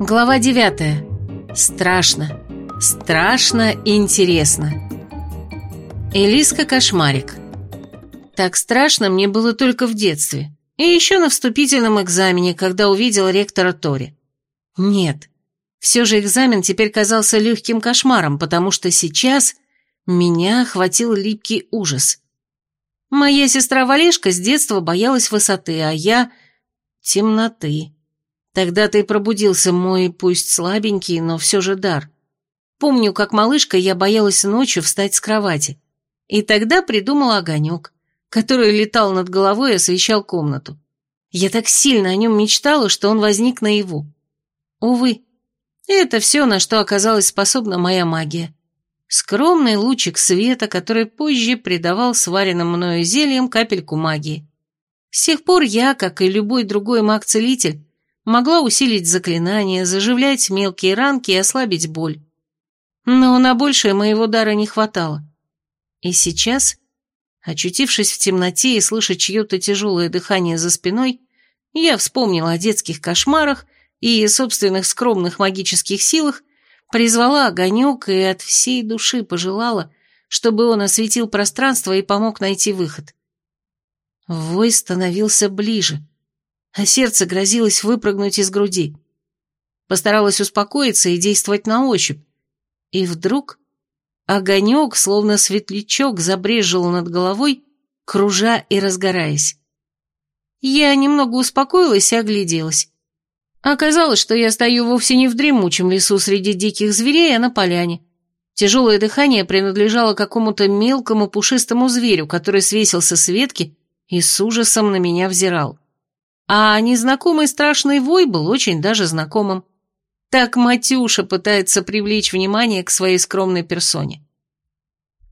Глава 9. Страшно. Страшно интересно. Элиска Кошмарик. Так страшно мне было только в детстве. И еще на вступительном экзамене, когда увидел ректора Тори. Нет. Все же экзамен теперь казался легким кошмаром, потому что сейчас меня охватил липкий ужас. Моя сестра Валешка с детства боялась высоты, а я — темноты. Тогда-то и пробудился мой, пусть слабенький, но все же дар. Помню, как малышка я боялась ночью встать с кровати. И тогда придумала огонек, который летал над головой и освещал комнату. Я так сильно о нем мечтала, что он возник наяву. Увы, это все, на что оказалась способна моя магия. Скромный лучик света, который позже придавал сваренным мною зельям капельку магии. С тех пор я, как и любой другой маг-целитель, могла усилить заклинания, заживлять мелкие ранки и ослабить боль. Но на большее моего дара не хватало. И сейчас, очутившись в темноте и слыша чье-то тяжелое дыхание за спиной, я вспомнила о детских кошмарах и собственных скромных магических силах, призвала огонек и от всей души пожелала, чтобы он осветил пространство и помог найти выход. Вой становился ближе, а сердце грозилось выпрыгнуть из груди. Постаралась успокоиться и действовать на ощупь. И вдруг огонек, словно светлячок, забрежил над головой, кружа и разгораясь. Я немного успокоилась и огляделась. Оказалось, что я стою вовсе не в дремучем лесу среди диких зверей, а на поляне. Тяжелое дыхание принадлежало какому-то мелкому пушистому зверю, который свесился с ветки и с ужасом на меня взирал. А незнакомый страшный вой был очень даже знакомым. Так Матюша пытается привлечь внимание к своей скромной персоне.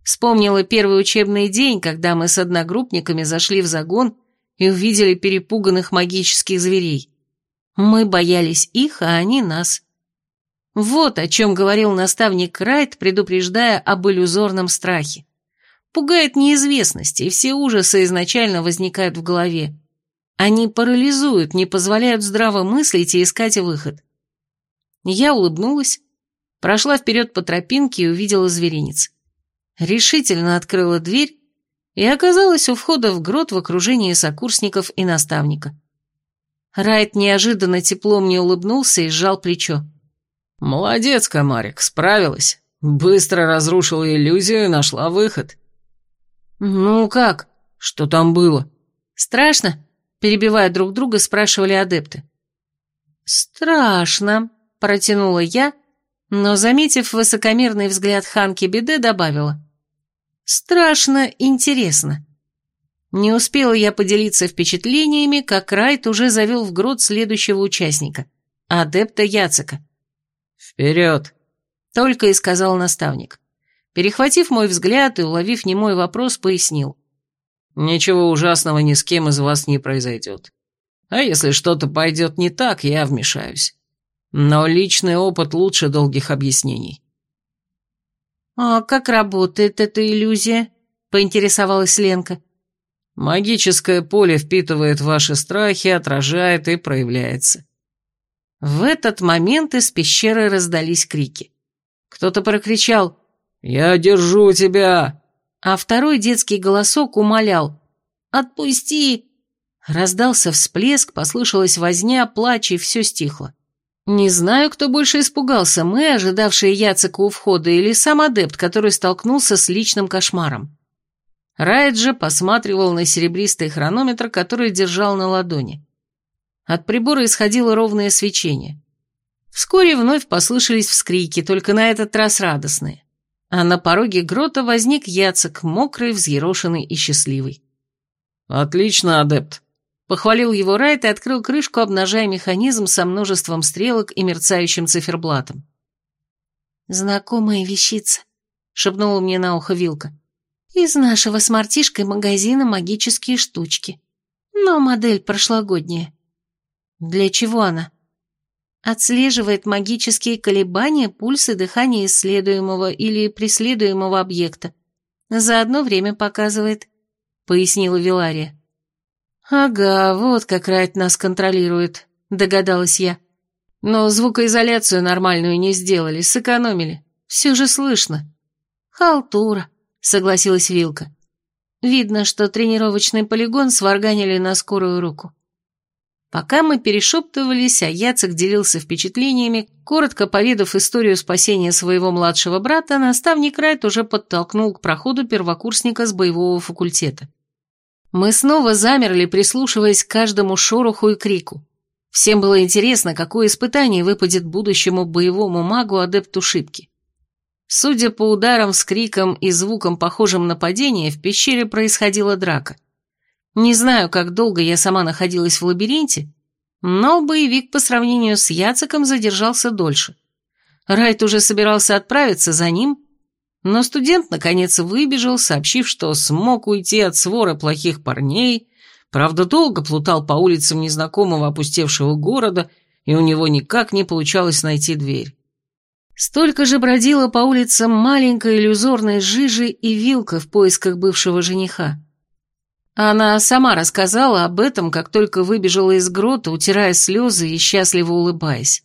Вспомнила первый учебный день, когда мы с одногруппниками зашли в загон и увидели перепуганных магических зверей. Мы боялись их, а они нас. Вот о чем говорил наставник Райт, предупреждая об иллюзорном страхе. Пугает неизвестность, и все ужасы изначально возникают в голове. Они парализуют, не позволяют здраво мыслить и искать выход. Я улыбнулась, прошла вперед по тропинке и увидела зверинец. Решительно открыла дверь и оказалась у входа в грот в окружении сокурсников и наставника. Райт неожиданно тепло мне улыбнулся и сжал плечо. «Молодец, комарик, справилась. Быстро разрушила иллюзию и нашла выход». «Ну как? Что там было?» «Страшно?» Перебивая друг друга, спрашивали адепты. «Страшно», — протянула я, но, заметив высокомерный взгляд Ханки Беде, добавила. «Страшно интересно». Не успела я поделиться впечатлениями, как Райт уже завел в грот следующего участника, адепта Яцека. «Вперед!» — только и сказал наставник. Перехватив мой взгляд и уловив немой вопрос, пояснил. Ничего ужасного ни с кем из вас не произойдет. А если что-то пойдет не так, я вмешаюсь. Но личный опыт лучше долгих объяснений. «А как работает эта иллюзия?» — поинтересовалась Ленка. «Магическое поле впитывает ваши страхи, отражает и проявляется». В этот момент из пещеры раздались крики. Кто-то прокричал «Я держу тебя!» А второй детский голосок умолял «Отпусти!». Раздался всплеск, послышалась возня, плач, и все стихло. Не знаю, кто больше испугался, мы, ожидавшие Яцека у входа, или сам адепт, который столкнулся с личным кошмаром. Райт же посматривал на серебристый хронометр, который держал на ладони. От прибора исходило ровное свечение. Вскоре вновь послышались вскрики, только на этот раз радостные а на пороге грота возник Яцек, мокрый, взъерошенный и счастливый. «Отлично, адепт», — похвалил его Райт и открыл крышку, обнажая механизм со множеством стрелок и мерцающим циферблатом. «Знакомая вещица», — шепнула мне на ухо Вилка. «Из нашего с мартишкой магазина магические штучки. Но модель прошлогодняя». «Для чего она?» Отслеживает магические колебания, пульсы дыхания исследуемого или преследуемого объекта. За одно время показывает, пояснила Вилария. Ага, вот как Райт нас контролирует, догадалась я. Но звукоизоляцию нормальную не сделали, сэкономили. Все же слышно. Халтура, согласилась Вилка. Видно, что тренировочный полигон сварганили на скорую руку. Пока мы перешептывались, а Яцек делился впечатлениями, коротко поведав историю спасения своего младшего брата, наставник Райт уже подтолкнул к проходу первокурсника с боевого факультета. Мы снова замерли, прислушиваясь к каждому шороху и крику. Всем было интересно, какое испытание выпадет будущему боевому магу-адепту шибки. Судя по ударам с криком и звуком, похожим на падение, в пещере происходила драка – не знаю, как долго я сама находилась в лабиринте, но боевик по сравнению с Яцеком задержался дольше. Райт уже собирался отправиться за ним, но студент наконец выбежал, сообщив, что смог уйти от свора плохих парней, правда, долго плутал по улицам незнакомого опустевшего города, и у него никак не получалось найти дверь. Столько же бродила по улицам маленькая иллюзорная жижи и вилка в поисках бывшего жениха. Она сама рассказала об этом, как только выбежала из грота, утирая слезы и счастливо улыбаясь.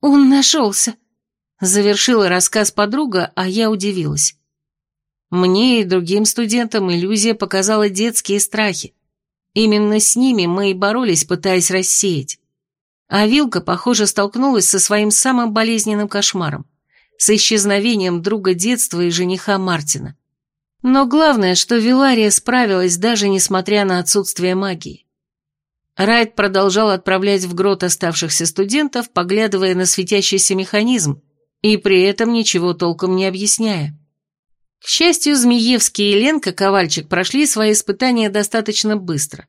«Он нашелся», — завершила рассказ подруга, а я удивилась. Мне и другим студентам иллюзия показала детские страхи. Именно с ними мы и боролись, пытаясь рассеять. А Вилка, похоже, столкнулась со своим самым болезненным кошмаром, с исчезновением друга детства и жениха Мартина. Но главное, что Вилария справилась даже несмотря на отсутствие магии. Райт продолжал отправлять в грот оставшихся студентов, поглядывая на светящийся механизм, и при этом ничего толком не объясняя. К счастью, Змеевский и Ленка Ковальчик прошли свои испытания достаточно быстро.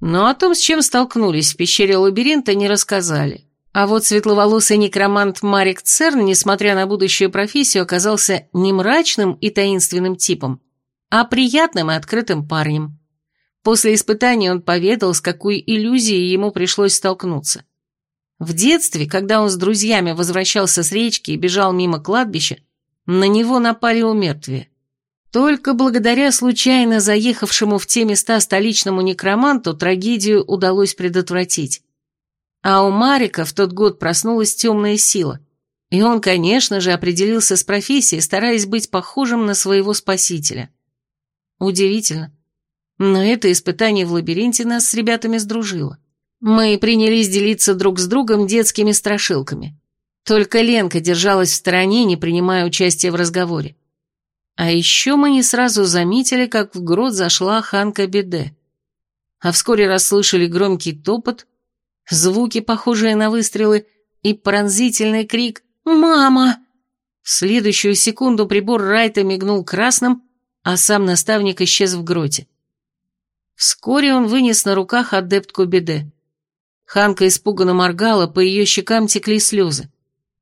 Но о том, с чем столкнулись в пещере лабиринта, не рассказали. А вот светловолосый некромант Марик Церн, несмотря на будущую профессию, оказался не мрачным и таинственным типом, а приятным и открытым парнем. После испытания он поведал, с какой иллюзией ему пришлось столкнуться. В детстве, когда он с друзьями возвращался с речки и бежал мимо кладбища, на него напали умертвия. Только благодаря случайно заехавшему в те места столичному некроманту трагедию удалось предотвратить. А у Марика в тот год проснулась темная сила, и он, конечно же, определился с профессией, стараясь быть похожим на своего спасителя. Удивительно. Но это испытание в лабиринте нас с ребятами сдружило. Мы принялись делиться друг с другом детскими страшилками. Только Ленка держалась в стороне, не принимая участия в разговоре. А еще мы не сразу заметили, как в грот зашла Ханка Беде. А вскоре расслышали громкий топот, звуки, похожие на выстрелы, и пронзительный крик «Мама!». В следующую секунду прибор Райта мигнул красным, а сам наставник исчез в гроте. Вскоре он вынес на руках адептку Беде. Ханка испуганно моргала, по ее щекам текли слезы.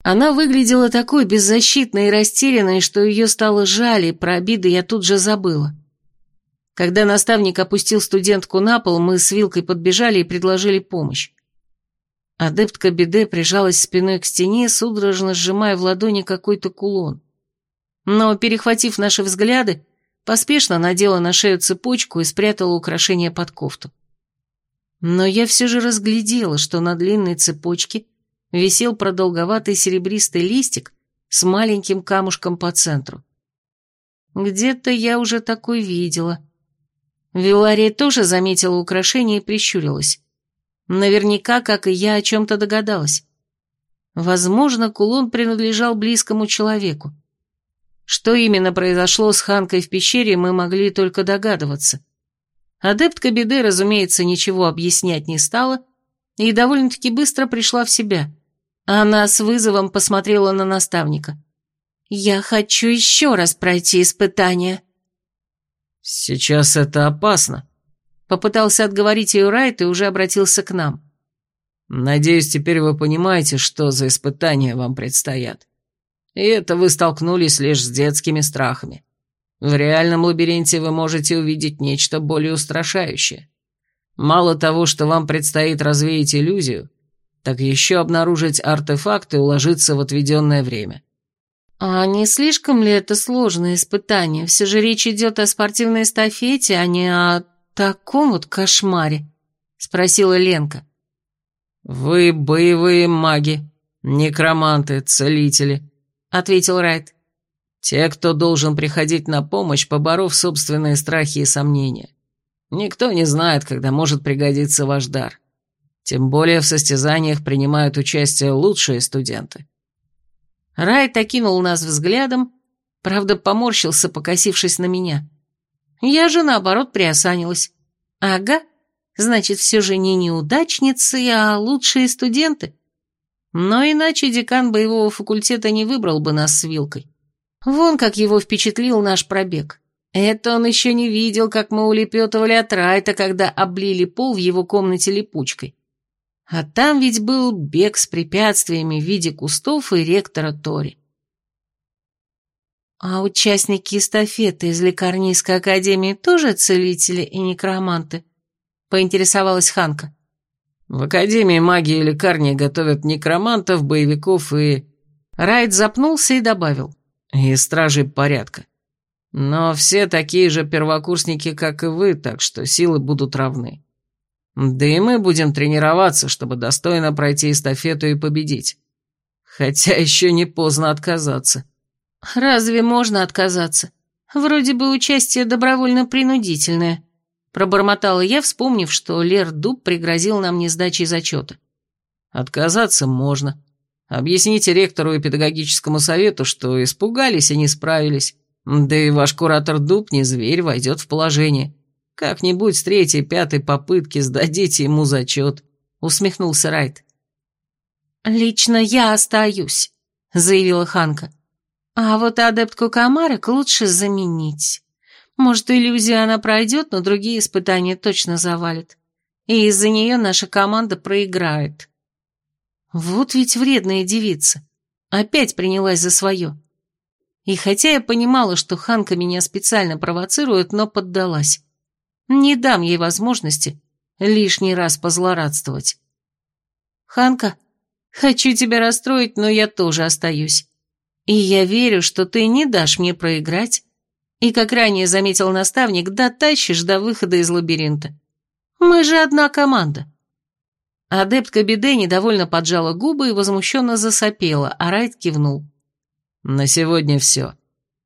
Она выглядела такой беззащитной и растерянной, что ее стало жаль, и про обиды я тут же забыла. Когда наставник опустил студентку на пол, мы с Вилкой подбежали и предложили помощь. Адептка Беде прижалась спиной к стене, судорожно сжимая в ладони какой-то кулон. Но, перехватив наши взгляды, поспешно надела на шею цепочку и спрятала украшение под кофту. Но я все же разглядела, что на длинной цепочке висел продолговатый серебристый листик с маленьким камушком по центру. Где-то я уже такой видела. Вилария тоже заметила украшение и прищурилась. Наверняка, как и я, о чем-то догадалась. Возможно, кулон принадлежал близкому человеку. Что именно произошло с Ханкой в пещере, мы могли только догадываться. Адептка беды, разумеется, ничего объяснять не стала и довольно-таки быстро пришла в себя. Она с вызовом посмотрела на наставника. «Я хочу еще раз пройти испытание». «Сейчас это опасно», — попытался отговорить ее Райт и уже обратился к нам. «Надеюсь, теперь вы понимаете, что за испытания вам предстоят». И это вы столкнулись лишь с детскими страхами. В реальном лабиринте вы можете увидеть нечто более устрашающее. Мало того, что вам предстоит развеять иллюзию, так еще обнаружить артефакты и уложиться в отведенное время. А не слишком ли это сложное испытание? Все же речь идет о спортивной эстафете, а не о таком вот кошмаре, спросила Ленка. «Вы боевые маги, некроманты, целители», — ответил Райт. «Те, кто должен приходить на помощь, поборов собственные страхи и сомнения. Никто не знает, когда может пригодиться ваш дар. Тем более в состязаниях принимают участие лучшие студенты». Райт окинул нас взглядом, правда, поморщился, покосившись на меня. Я же, наоборот, приосанилась. «Ага, Значит, все же не неудачницы, а лучшие студенты. Но иначе декан боевого факультета не выбрал бы нас с Вилкой. Вон как его впечатлил наш пробег. Это он еще не видел, как мы улепетывали от Райта, когда облили пол в его комнате липучкой. А там ведь был бег с препятствиями в виде кустов и ректора Тори. А участники эстафеты из Лекарнийской академии тоже целители и некроманты? поинтересовалась Ханка. В Академии магии и лекарни готовят некромантов, боевиков и... Райт запнулся и добавил. И стражей порядка. Но все такие же первокурсники, как и вы, так что силы будут равны. Да и мы будем тренироваться, чтобы достойно пройти эстафету и победить. Хотя еще не поздно отказаться. Разве можно отказаться? Вроде бы участие добровольно-принудительное. Пробормотала я, вспомнив, что Лер Дуб пригрозил нам не сдачей зачета. «Отказаться можно. Объясните ректору и педагогическому совету, что испугались и не справились. Да и ваш куратор Дуб, не зверь, войдет в положение. Как-нибудь с третьей, пятой попытки сдадите ему зачет», — усмехнулся Райт. «Лично я остаюсь», — заявила Ханка. «А вот адептку Камарок лучше заменить». Может, иллюзия она пройдет, но другие испытания точно завалит. И из-за нее наша команда проиграет. Вот ведь вредная девица. Опять принялась за свое. И хотя я понимала, что Ханка меня специально провоцирует, но поддалась. Не дам ей возможности лишний раз позлорадствовать. Ханка, хочу тебя расстроить, но я тоже остаюсь. И я верю, что ты не дашь мне проиграть, и, как ранее заметил наставник, дотащишь до выхода из лабиринта. Мы же одна команда. Адептка Биде недовольно поджала губы и возмущенно засопела, а Райт кивнул. «На сегодня все.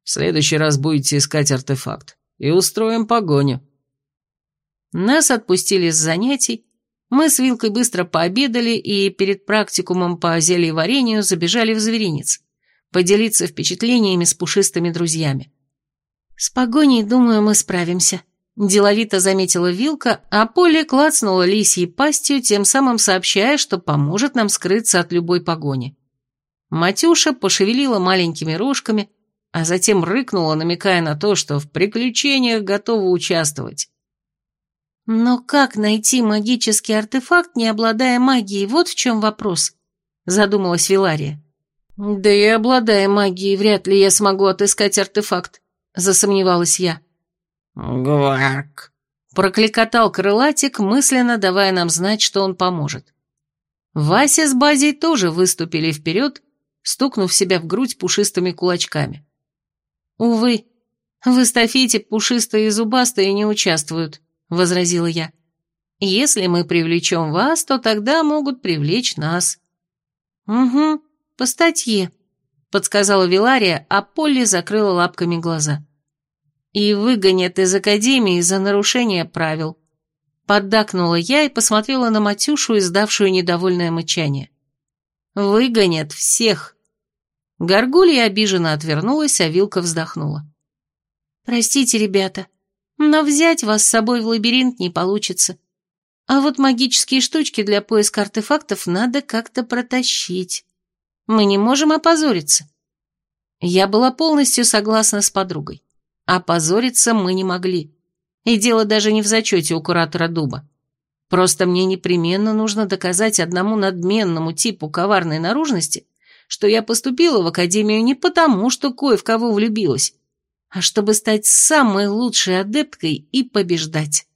В следующий раз будете искать артефакт. И устроим погоню». Нас отпустили с занятий, мы с Вилкой быстро пообедали и перед практикумом по зельеварению забежали в зверинец, поделиться впечатлениями с пушистыми друзьями. «С погоней, думаю, мы справимся», – деловито заметила Вилка, а Поле клацнула лисьей пастью, тем самым сообщая, что поможет нам скрыться от любой погони. Матюша пошевелила маленькими рожками, а затем рыкнула, намекая на то, что в приключениях готова участвовать. «Но как найти магический артефакт, не обладая магией? Вот в чем вопрос», – задумалась Вилария. «Да и обладая магией, вряд ли я смогу отыскать артефакт», засомневалась я. «Гварк!» — прокликотал крылатик, мысленно давая нам знать, что он поможет. Вася с Базей тоже выступили вперед, стукнув себя в грудь пушистыми кулачками. «Увы, в эстафете пушистые и зубастые не участвуют», — возразила я. «Если мы привлечем вас, то тогда могут привлечь нас». «Угу, по статье», — подсказала Вилария, а Полли закрыла лапками глаза. «И выгонят из Академии за нарушение правил». Поддакнула я и посмотрела на Матюшу, издавшую недовольное мычание. «Выгонят всех». Горгулья обиженно отвернулась, а Вилка вздохнула. «Простите, ребята, но взять вас с собой в лабиринт не получится. А вот магические штучки для поиска артефактов надо как-то протащить». Мы не можем опозориться. Я была полностью согласна с подругой. Опозориться мы не могли. И дело даже не в зачете у куратора дуба. Просто мне непременно нужно доказать одному надменному типу коварной наружности, что я поступила в академию не потому, что кое в кого влюбилась, а чтобы стать самой лучшей адепткой и побеждать.